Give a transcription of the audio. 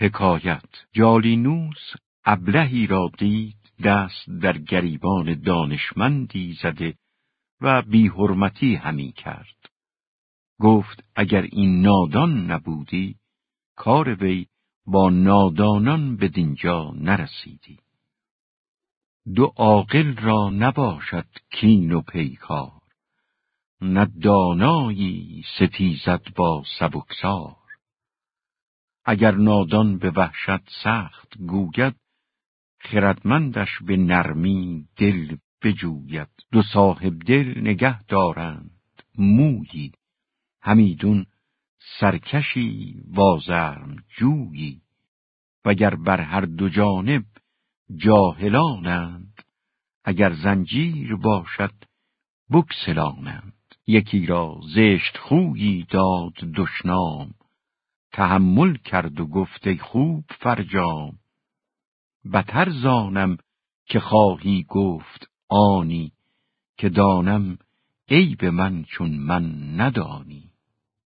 حکایت جالینوس ابلهی را دید دست در گریبان دانشمندی زده و بیحرمتی همی کرد. گفت اگر این نادان نبودی، کار وی با نادانان به دینجا نرسیدی. دو عاقل را نباشد کین و پیکار، نه دانایی ستیزد با سبکسار. اگر نادان به وحشت سخت گوید خردمندش به نرمی دل بجوید. دو صاحب دل نگه دارند مویی. همیدون سرکشی وازرم جویی. وگر بر هر دو جانب جاهلانند اگر زنجیر باشد بکسلانند. یکی را زشت خویی داد دشنام تحمل کرد و گفته خوب فرجام بتر زانم که خواهی گفت آنی که دانم ای به من چون من ندانی.